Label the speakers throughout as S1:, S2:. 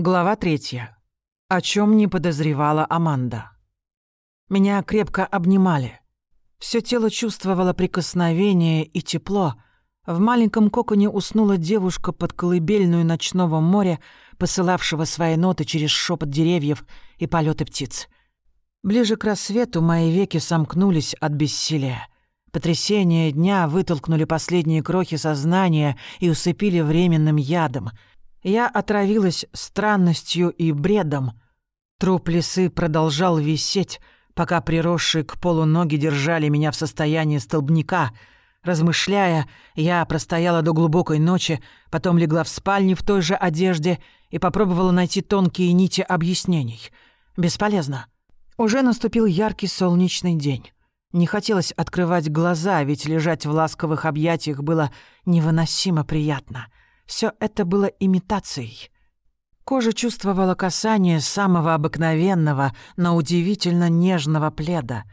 S1: Глава третья. О чем не подозревала Аманда. Меня крепко обнимали. Все тело чувствовало прикосновение и тепло. В маленьком коконе уснула девушка под колыбельную ночного моря, посылавшего свои ноты через шепот деревьев и полеты птиц. Ближе к рассвету мои веки сомкнулись от бессилия. Потрясения дня вытолкнули последние крохи сознания и усыпили временным ядом — я отравилась странностью и бредом. Труп лисы продолжал висеть, пока приросшие к полу ноги держали меня в состоянии столбняка. Размышляя, я простояла до глубокой ночи, потом легла в спальне в той же одежде и попробовала найти тонкие нити объяснений. Бесполезно. Уже наступил яркий солнечный день. Не хотелось открывать глаза, ведь лежать в ласковых объятиях было невыносимо приятно — все это было имитацией. Кожа чувствовала касание самого обыкновенного, но удивительно нежного пледа.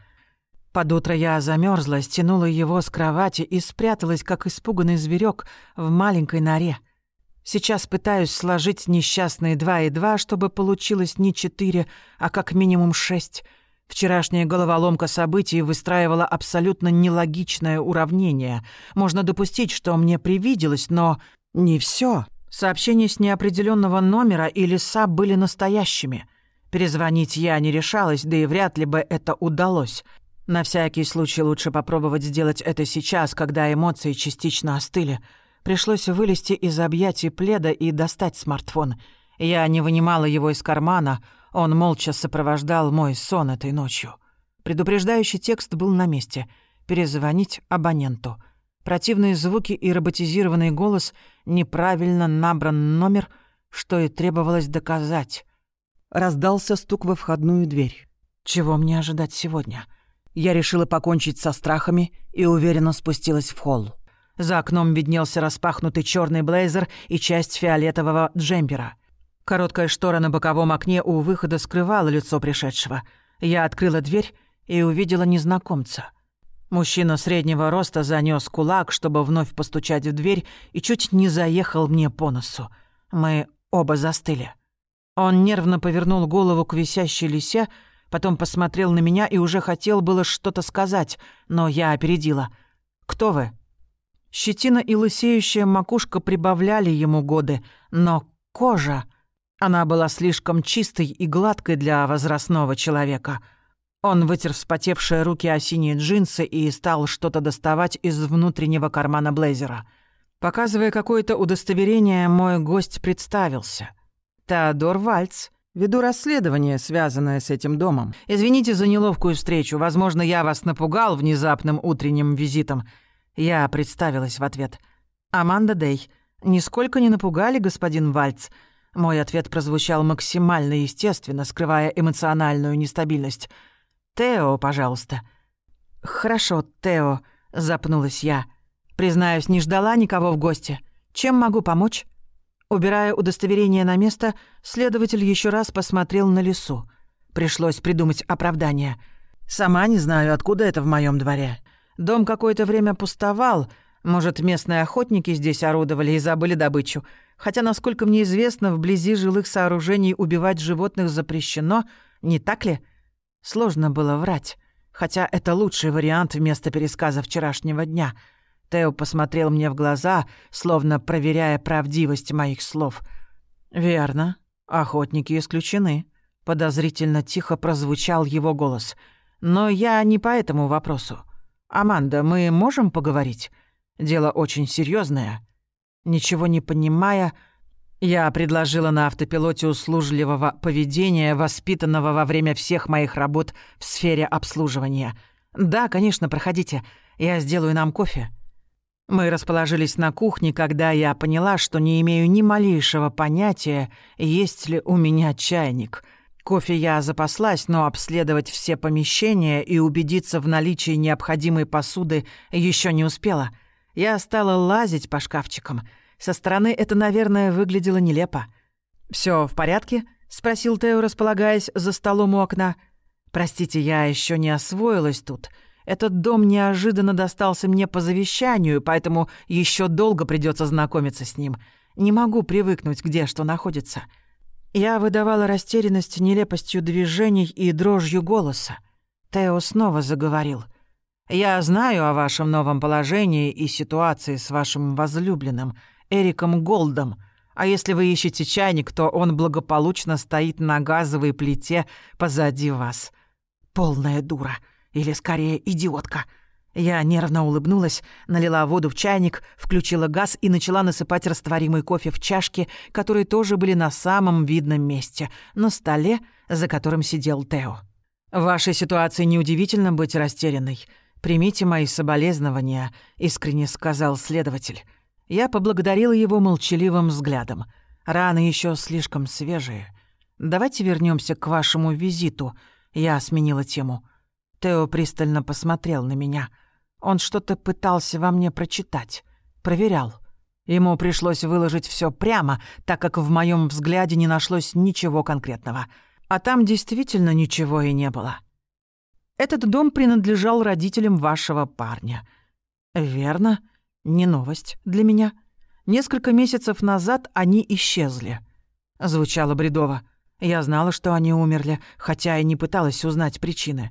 S1: Под утро я замерзла, стянула его с кровати и спряталась, как испуганный зверек, в маленькой норе. Сейчас пытаюсь сложить несчастные два и два, чтобы получилось не четыре, а как минимум шесть. Вчерашняя головоломка событий выстраивала абсолютно нелогичное уравнение. Можно допустить, что мне привиделось, но не все. Сообщения с неопределенного номера и леса были настоящими. Перезвонить я не решалась, да и вряд ли бы это удалось. На всякий случай лучше попробовать сделать это сейчас, когда эмоции частично остыли. Пришлось вылезти из объятий пледа и достать смартфон. Я не вынимала его из кармана, он молча сопровождал мой сон этой ночью. Предупреждающий текст был на месте. «Перезвонить абоненту». Противные звуки и роботизированный голос, неправильно набран номер, что и требовалось доказать. Раздался стук во входную дверь. Чего мне ожидать сегодня? Я решила покончить со страхами и уверенно спустилась в холл. За окном виднелся распахнутый черный блейзер и часть фиолетового джемпера. Короткая штора на боковом окне у выхода скрывала лицо пришедшего. Я открыла дверь и увидела незнакомца. Мужчина среднего роста занёс кулак, чтобы вновь постучать в дверь, и чуть не заехал мне по носу. Мы оба застыли. Он нервно повернул голову к висящей лисе, потом посмотрел на меня и уже хотел было что-то сказать, но я опередила. «Кто вы?» Щетина и лысеющая макушка прибавляли ему годы, но кожа... Она была слишком чистой и гладкой для возрастного человека — он вытер вспотевшие руки о синие джинсы и стал что-то доставать из внутреннего кармана блейзера. Показывая какое-то удостоверение, мой гость представился. «Теодор Вальц. Веду расследование, связанное с этим домом. Извините за неловкую встречу. Возможно, я вас напугал внезапным утренним визитом». Я представилась в ответ. «Аманда Дей. Нисколько не напугали, господин Вальц?» Мой ответ прозвучал максимально естественно, скрывая эмоциональную нестабильность. «Тео, пожалуйста». «Хорошо, Тео», — запнулась я. «Признаюсь, не ждала никого в гости. Чем могу помочь?» Убирая удостоверение на место, следователь еще раз посмотрел на лесу. Пришлось придумать оправдание. «Сама не знаю, откуда это в моем дворе. Дом какое-то время пустовал. Может, местные охотники здесь орудовали и забыли добычу. Хотя, насколько мне известно, вблизи жилых сооружений убивать животных запрещено, не так ли?» Сложно было врать, хотя это лучший вариант вместо пересказа вчерашнего дня. Тео посмотрел мне в глаза, словно проверяя правдивость моих слов. «Верно. Охотники исключены». Подозрительно тихо прозвучал его голос. «Но я не по этому вопросу. Аманда, мы можем поговорить? Дело очень серьезное. Ничего не понимая, я предложила на автопилоте услужливого поведения, воспитанного во время всех моих работ в сфере обслуживания. «Да, конечно, проходите. Я сделаю нам кофе». Мы расположились на кухне, когда я поняла, что не имею ни малейшего понятия, есть ли у меня чайник. Кофе я запаслась, но обследовать все помещения и убедиться в наличии необходимой посуды еще не успела. Я стала лазить по шкафчикам — со стороны это, наверное, выглядело нелепо. Все в порядке?» — спросил Тео, располагаясь за столом у окна. «Простите, я еще не освоилась тут. Этот дом неожиданно достался мне по завещанию, поэтому еще долго придется знакомиться с ним. Не могу привыкнуть, где что находится». Я выдавала растерянность нелепостью движений и дрожью голоса. Тео снова заговорил. «Я знаю о вашем новом положении и ситуации с вашим возлюбленным, Эриком Голдом. А если вы ищете чайник, то он благополучно стоит на газовой плите позади вас. Полная дура. Или, скорее, идиотка». Я нервно улыбнулась, налила воду в чайник, включила газ и начала насыпать растворимый кофе в чашки, которые тоже были на самом видном месте, на столе, за которым сидел Тео. «В вашей ситуации неудивительно быть растерянной. Примите мои соболезнования», — искренне сказал следователь. Я поблагодарила его молчаливым взглядом. Раны еще слишком свежие. «Давайте вернемся к вашему визиту», — я сменила тему. Тео пристально посмотрел на меня — он что-то пытался во мне прочитать. Проверял. Ему пришлось выложить все прямо, так как в моем взгляде не нашлось ничего конкретного. А там действительно ничего и не было. Этот дом принадлежал родителям вашего парня. Верно. Не новость для меня. Несколько месяцев назад они исчезли. Звучало бредово. Я знала, что они умерли, хотя и не пыталась узнать причины.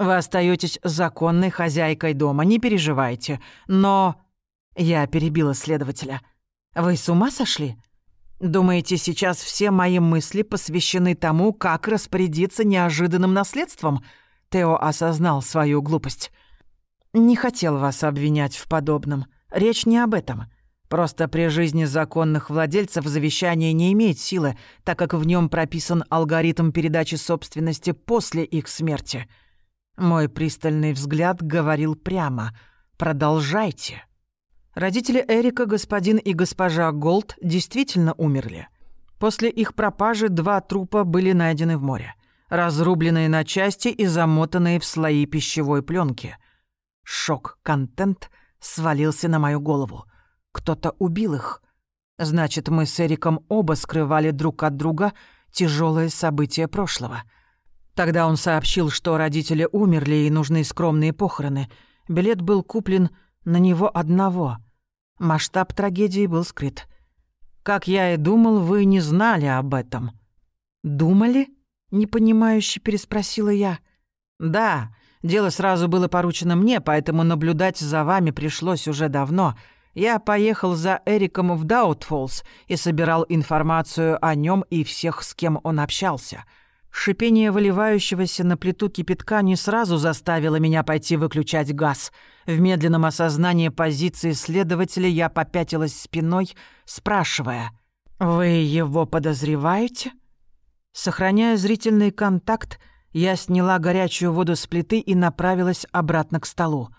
S1: Вы остаетесь законной хозяйкой дома, не переживайте. Но...» Я перебила следователя. «Вы с ума сошли? Думаете, сейчас все мои мысли посвящены тому, как распорядиться неожиданным наследством?» Тео осознал свою глупость. «Не хотел вас обвинять в подобном. Речь не об этом. Просто при жизни законных владельцев завещание не имеет силы, так как в нем прописан алгоритм передачи собственности после их смерти». Мой пристальный взгляд говорил прямо «Продолжайте». Родители Эрика, господин и госпожа Голд, действительно умерли. После их пропажи два трупа были найдены в море, разрубленные на части и замотанные в слои пищевой пленки. Шок-контент свалился на мою голову. Кто-то убил их. Значит, мы с Эриком оба скрывали друг от друга тяжелые события прошлого — Тогда он сообщил, что родители умерли и нужны скромные похороны. Билет был куплен на него одного. Масштаб трагедии был скрыт. Как я и думал, вы не знали об этом. Думали? непонимающе переспросила я. Да, дело сразу было поручено мне, поэтому наблюдать за вами пришлось уже давно. Я поехал за Эриком в Даутфолс и собирал информацию о нем и всех, с кем он общался. Шипение выливающегося на плиту кипятка не сразу заставило меня пойти выключать газ. В медленном осознании позиции следователя я попятилась спиной, спрашивая, «Вы его подозреваете?» Сохраняя зрительный контакт, я сняла горячую воду с плиты и направилась обратно к столу.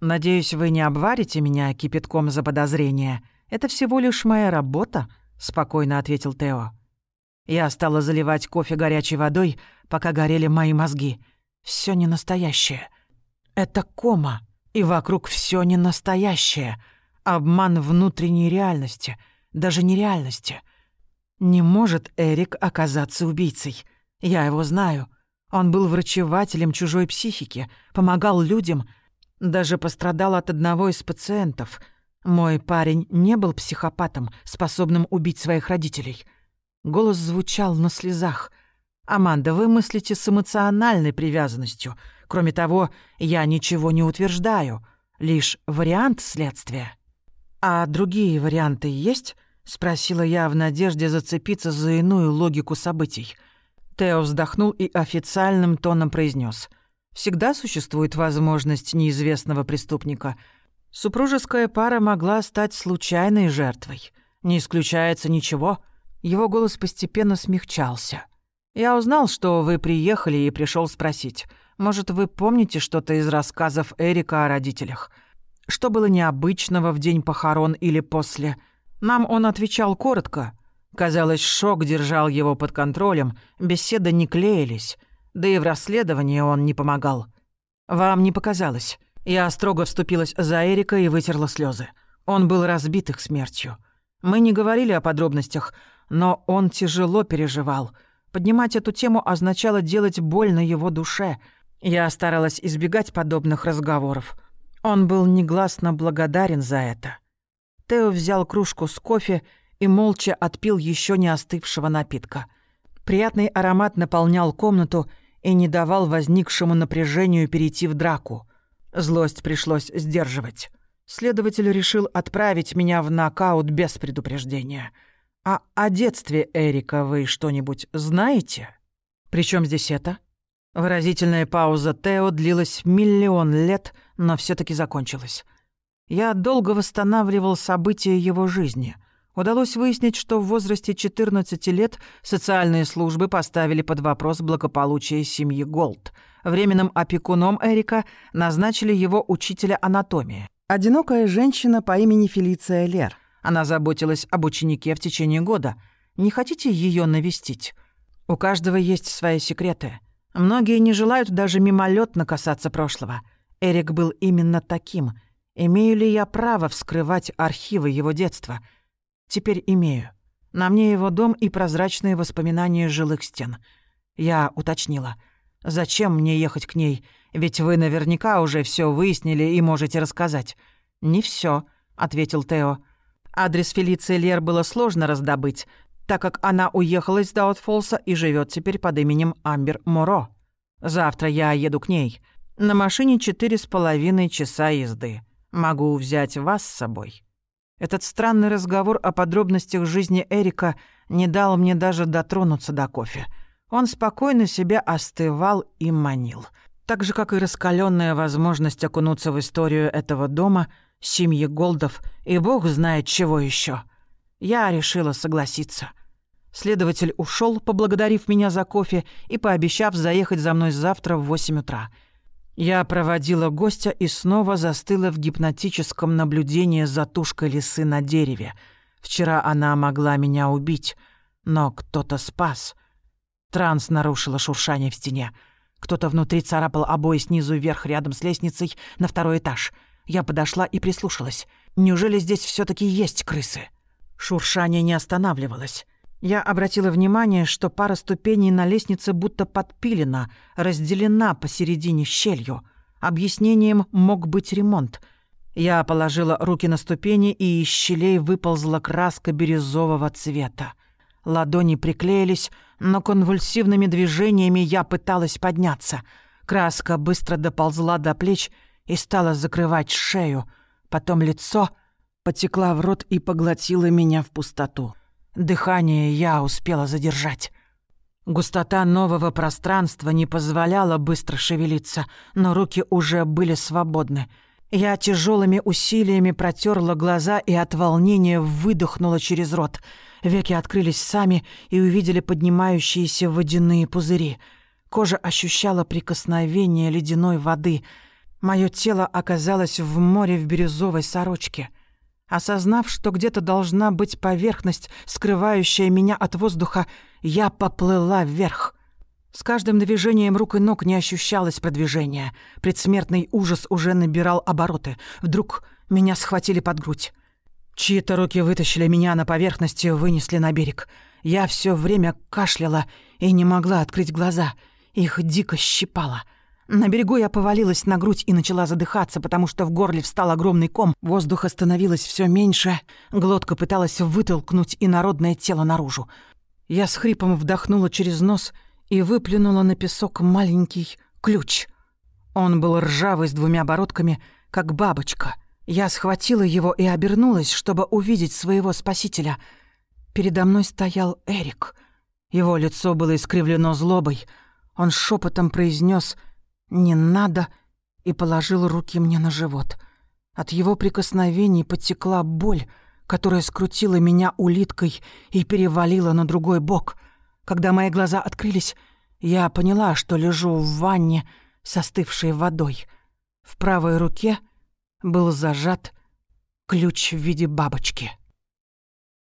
S1: «Надеюсь, вы не обварите меня кипятком за подозрение. Это всего лишь моя работа», — спокойно ответил Тео. Я стала заливать кофе горячей водой, пока горели мои мозги. Все не настоящее. Это кома, и вокруг все не настоящее. Обман внутренней реальности, даже нереальности. Не может Эрик оказаться убийцей. Я его знаю. Он был врачевателем чужой психики, помогал людям, даже пострадал от одного из пациентов. Мой парень не был психопатом, способным убить своих родителей — Голос звучал на слезах. «Аманда, вы мыслите с эмоциональной привязанностью. Кроме того, я ничего не утверждаю. Лишь вариант следствия». «А другие варианты есть?» — спросила я в надежде зацепиться за иную логику событий. Тео вздохнул и официальным тоном произнес: «Всегда существует возможность неизвестного преступника. Супружеская пара могла стать случайной жертвой. Не исключается ничего». Его голос постепенно смягчался. «Я узнал, что вы приехали и пришел спросить. Может, вы помните что-то из рассказов Эрика о родителях? Что было необычного в день похорон или после? Нам он отвечал коротко. Казалось, шок держал его под контролем, беседы не клеились. Да и в расследовании он не помогал. Вам не показалось. Я строго вступилась за Эрика и вытерла слезы. Он был разбит их смертью. Мы не говорили о подробностях, но он тяжело переживал. Поднимать эту тему означало делать больно его душе. Я старалась избегать подобных разговоров. Он был негласно благодарен за это. Тео взял кружку с кофе и молча отпил еще не остывшего напитка. Приятный аромат наполнял комнату и не давал возникшему напряжению перейти в драку. Злость пришлось сдерживать. Следователь решил отправить меня в нокаут без предупреждения. А о детстве Эрика вы что-нибудь знаете? Причем здесь это? Выразительная пауза Тео длилась миллион лет, но все таки закончилась. Я долго восстанавливал события его жизни. Удалось выяснить, что в возрасте 14 лет социальные службы поставили под вопрос благополучие семьи Голд. Временным опекуном Эрика назначили его учителя анатомии. Одинокая женщина по имени Фелиция Лер. Она заботилась об ученике в течение года. Не хотите ее навестить? У каждого есть свои секреты. Многие не желают даже мимолетно касаться прошлого. Эрик был именно таким. Имею ли я право вскрывать архивы его детства? Теперь имею. На мне его дом и прозрачные воспоминания жилых стен. Я уточнила. Зачем мне ехать к ней? Ведь вы наверняка уже все выяснили и можете рассказать». «Не все, ответил Тео. Адрес Фелиции Лер было сложно раздобыть, так как она уехала из Даутфолса и живет теперь под именем Амбер Моро. Завтра я еду к ней. На машине четыре с половиной часа езды. Могу взять вас с собой». Этот странный разговор о подробностях жизни Эрика не дал мне даже дотронуться до кофе. Он спокойно себя остывал и манил — так же, как и раскаленная возможность окунуться в историю этого дома, семьи Голдов и бог знает чего еще. Я решила согласиться. Следователь ушел, поблагодарив меня за кофе и пообещав заехать за мной завтра в восемь утра. Я проводила гостя и снова застыла в гипнотическом наблюдении за тушкой лисы на дереве. Вчера она могла меня убить, но кто-то спас. Транс нарушила шуршание в стене. Кто-то внутри царапал обои снизу вверх рядом с лестницей на второй этаж. Я подошла и прислушалась. Неужели здесь все таки есть крысы? Шуршание не останавливалось. Я обратила внимание, что пара ступеней на лестнице будто подпилена, разделена посередине щелью. Объяснением мог быть ремонт. Я положила руки на ступени, и из щелей выползла краска бирюзового цвета. Ладони приклеились, но конвульсивными движениями я пыталась подняться. Краска быстро доползла до плеч и стала закрывать шею. Потом лицо потекла в рот и поглотила меня в пустоту. Дыхание я успела задержать. Густота нового пространства не позволяла быстро шевелиться, но руки уже были свободны. Я тяжелыми усилиями протерла глаза и от волнения выдохнула через рот — Веки открылись сами и увидели поднимающиеся водяные пузыри. Кожа ощущала прикосновение ледяной воды. Мое тело оказалось в море в бирюзовой сорочке. Осознав, что где-то должна быть поверхность, скрывающая меня от воздуха, я поплыла вверх. С каждым движением рук и ног не ощущалось продвижения. Предсмертный ужас уже набирал обороты. Вдруг меня схватили под грудь. Чьи-то руки вытащили меня на поверхность и вынесли на берег. Я все время кашляла и не могла открыть глаза. Их дико щипало. На берегу я повалилась на грудь и начала задыхаться, потому что в горле встал огромный ком, воздуха становилось все меньше, глотка пыталась вытолкнуть инородное тело наружу. Я с хрипом вдохнула через нос и выплюнула на песок маленький ключ. Он был ржавый с двумя оборотками, как бабочка — я схватила его и обернулась, чтобы увидеть своего спасителя. Передо мной стоял Эрик. Его лицо было искривлено злобой. Он шепотом произнес «Не надо» и положил руки мне на живот. От его прикосновений потекла боль, которая скрутила меня улиткой и перевалила на другой бок. Когда мои глаза открылись, я поняла, что лежу в ванне с остывшей водой. В правой руке — был зажат ключ в виде бабочки.